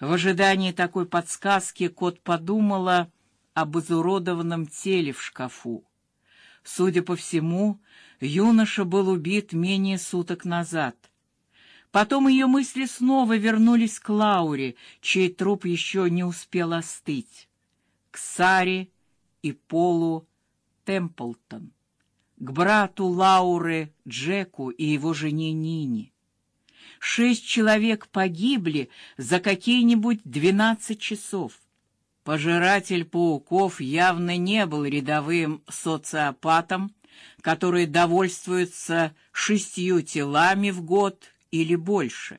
В ожидании такой подсказки кот подумала об изуродованном теле в шкафу. Судя по всему, юноша был убит менее суток назад. Потом ее мысли снова вернулись к Лауре, чей труп еще не успел остыть, к Саре и Полу Темплтон, к брату Лауры Джеку и его жене Нине. Шесть человек погибли за какие-нибудь двенадцать часов. Пожиратель пауков явно не был рядовым социопатом, который довольствуется шестью телами в год или больше.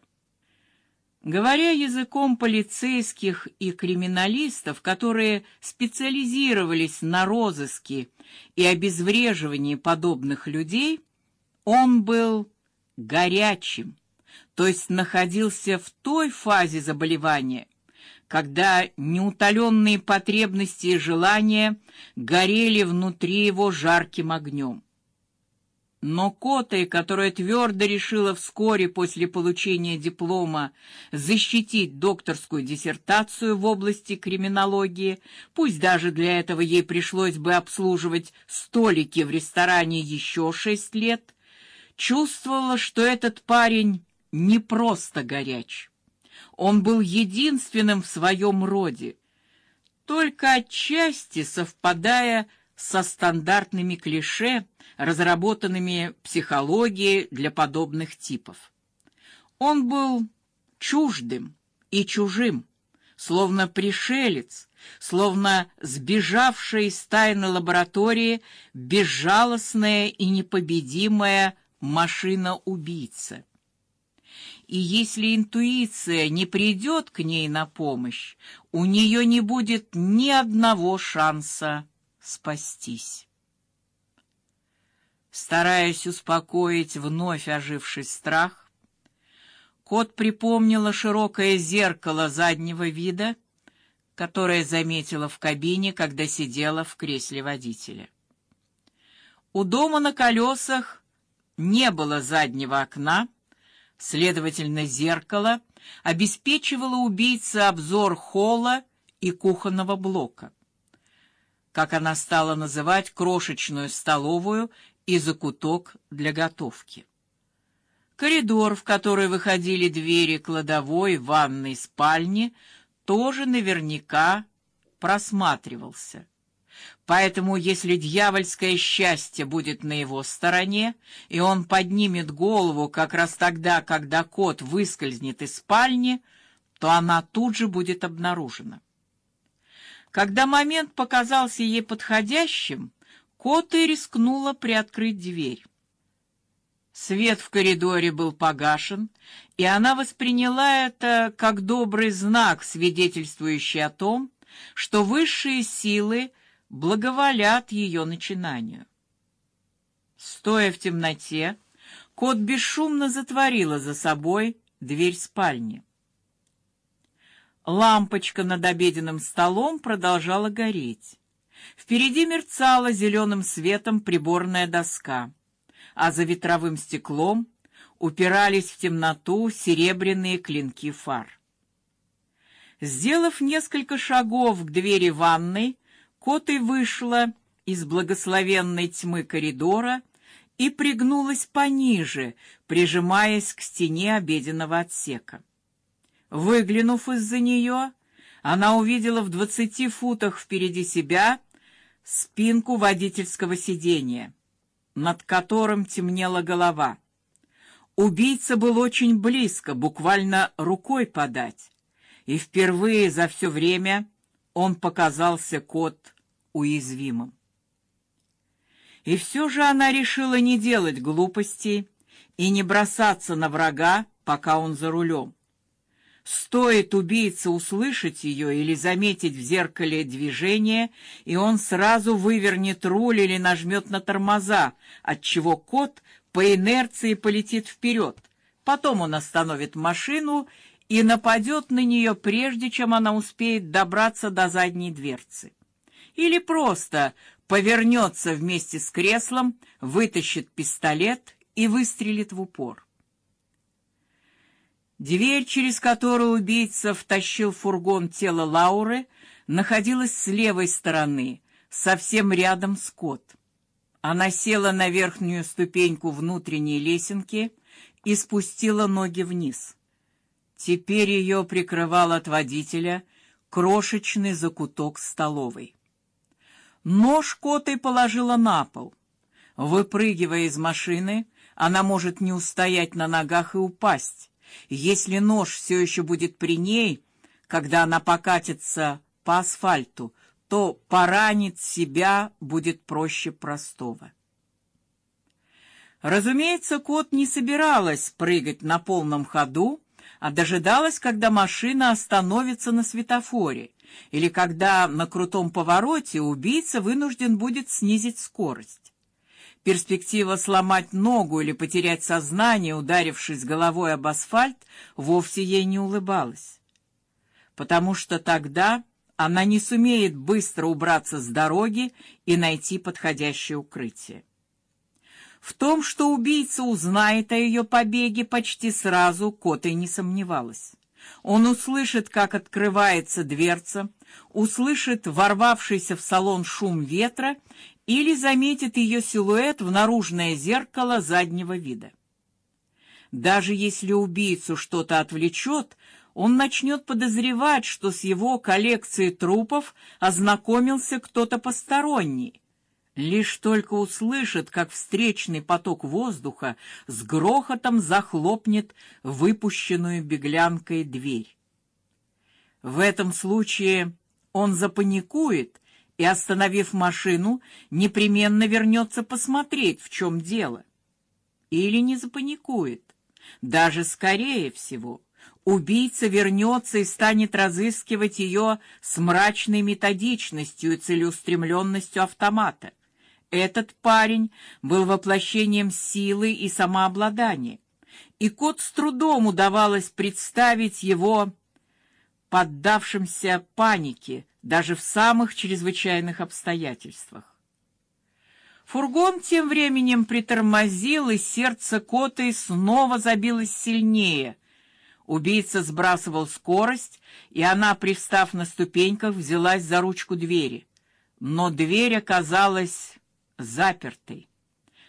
Говоря языком полицейских и криминалистов, которые специализировались на розыске и обезвреживании подобных людей, он был горячим, то есть находился в той фазе заболевания, когда неутоленные потребности и желания горели внутри его жарким огнем. Но Котой, которая твердо решила вскоре после получения диплома защитить докторскую диссертацию в области криминологии, пусть даже для этого ей пришлось бы обслуживать столики в ресторане еще шесть лет, чувствовала, что этот парень не просто горяч. Он был единственным в своем роде, только отчасти совпадая со стандартными клише, разработанными психологией для подобных типов. Он был чуждым и чужим, словно пришелец, словно сбежавшая из тайной лаборатории безжалостная и непобедимая машина-убийца. И если интуиция не придет к ней на помощь, у нее не будет ни одного шанса спастись. Стараясь успокоить вновь оживший страх, кот припомнила широкое зеркало заднего вида, которое заметила в кабине, когда сидела в кресле водителя. У дома на колесах не было заднего окна, следовательно, зеркало обеспечивало убийце обзор холла и кухонного блока как она стала называть крошечную столовую и закуток для готовки. Коридор, в который выходили двери кладовой, ванной, спальни, тоже наверняка просматривался. Поэтому, если дьявольское счастье будет на его стороне, и он поднимет голову как раз тогда, когда кот выскользнет из спальни, то она тут же будет обнаружена. Когда момент показался ей подходящим, Кота рискнула приоткрыть дверь. Свет в коридоре был погашен, и она восприняла это как добрый знак, свидетельствующий о том, что высшие силы благоволят ее начинанию. Стоя в темноте, кот бесшумно затворила за собой дверь спальни. Лампочка над обеденным столом продолжала гореть. Впереди мерцала зеленым светом приборная доска, а за ветровым стеклом упирались в темноту серебряные клинки фар. Сделав несколько шагов к двери ванной, Коты вышла из благословенной тьмы коридора и пригнулась пониже, прижимаясь к стене обеденного отсека. Выглянув из-за нее, она увидела в двадцати футах впереди себя спинку водительского сиденья, над которым темнела голова. Убийца был очень близко, буквально рукой подать, и впервые за все время он показался кот уязвимым. И все же она решила не делать глупостей и не бросаться на врага, пока он за рулем. Стоит убийце услышать ее или заметить в зеркале движение, и он сразу вывернет руль или нажмет на тормоза, от чего кот по инерции полетит вперед. Потом он остановит машину и нападет на нее прежде, чем она успеет добраться до задней дверцы. Или просто повернется вместе с креслом, вытащит пистолет и выстрелит в упор. Дверь, через которую убийца втащил в фургон тело Лауры, находилась с левой стороны, совсем рядом с Кот. Она села на верхнюю ступеньку внутренней лесенки и спустила ноги вниз. Теперь ее прикрывал от водителя крошечный закуток столовой. Нож Котой положила на пол. Выпрыгивая из машины, она может не устоять на ногах и упасть. Если нож все еще будет при ней, когда она покатится по асфальту, то поранить себя будет проще простого. Разумеется, кот не собиралась прыгать на полном ходу, а дожидалась, когда машина остановится на светофоре, или когда на крутом повороте убийца вынужден будет снизить скорость. Перспектива сломать ногу или потерять сознание, ударившись головой об асфальт, вовсе ей не улыбалась. Потому что тогда она не сумеет быстро убраться с дороги и найти подходящее укрытие. В том, что убийца узнает о ее побеге почти сразу, Кота и не сомневалась. Он услышит, как открывается дверца, услышит ворвавшийся в салон шум ветра или заметит ее силуэт в наружное зеркало заднего вида. Даже если убийцу что-то отвлечет, он начнет подозревать, что с его коллекцией трупов ознакомился кто-то посторонний. Лишь только услышит, как встречный поток воздуха с грохотом захлопнет выпущенную беглянкой дверь. В этом случае он запаникует и, остановив машину, непременно вернется посмотреть, в чем дело. Или не запаникует. Даже скорее всего, убийца вернется и станет разыскивать ее с мрачной методичностью и целеустремленностью автомата. Этот парень был воплощением силы и самообладания, и кот с трудом удавалось представить его поддавшимся панике, даже в самых чрезвычайных обстоятельствах. Фургон тем временем притормозил, и сердце Коты снова забилось сильнее. Убийца сбрасывал скорость, и она, привстав на ступеньках, взялась за ручку двери. Но дверь оказалась запертой.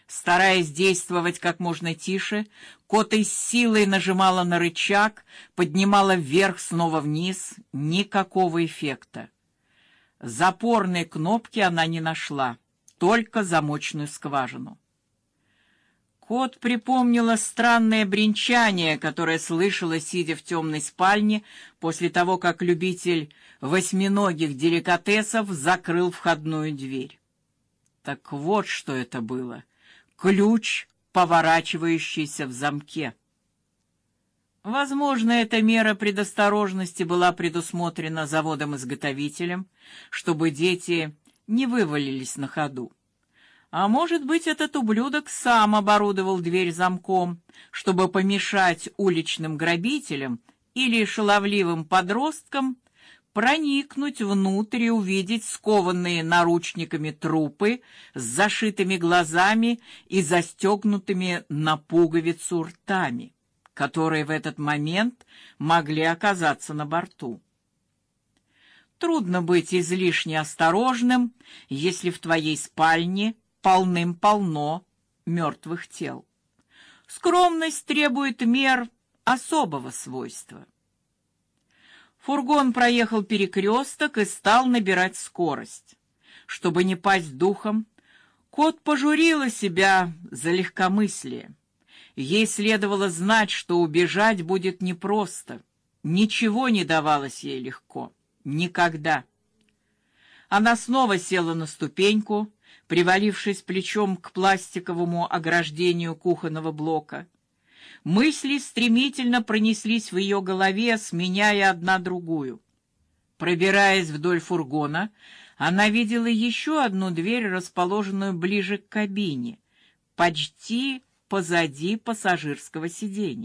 Стараясь действовать как можно тише, Кота с силой нажимала на рычаг, поднимала вверх, снова вниз, никакого эффекта. Запорной кнопки она не нашла, только замочную скважину. Кот припомнила странное бренчание, которое слышала, сидя в темной спальне, после того, как любитель восьминогих деликатесов закрыл входную дверь. Так вот, что это было. Ключ, поворачивающийся в замке. Возможно, эта мера предосторожности была предусмотрена заводом-изготовителем, чтобы дети не вывалились на ходу. А может быть, этот ублюдок сам оборудовал дверь замком, чтобы помешать уличным грабителям или шаловливым подросткам проникнуть внутрь и увидеть скованные наручниками трупы с зашитыми глазами и застегнутыми на пуговицу ртами которые в этот момент могли оказаться на борту. Трудно быть излишне осторожным, если в твоей спальне полным-полно мертвых тел. Скромность требует мер особого свойства. Фургон проехал перекресток и стал набирать скорость. Чтобы не пасть духом, кот пожурила себя за легкомыслие. Ей следовало знать, что убежать будет непросто. Ничего не давалось ей легко, никогда. Она снова села на ступеньку, привалившись плечом к пластиковому ограждению кухонного блока. Мысли стремительно пронеслись в ее голове, сменяя одна другую. Пробираясь вдоль фургона, она видела еще одну дверь, расположенную ближе к кабине, почти позади пассажирского сиденья.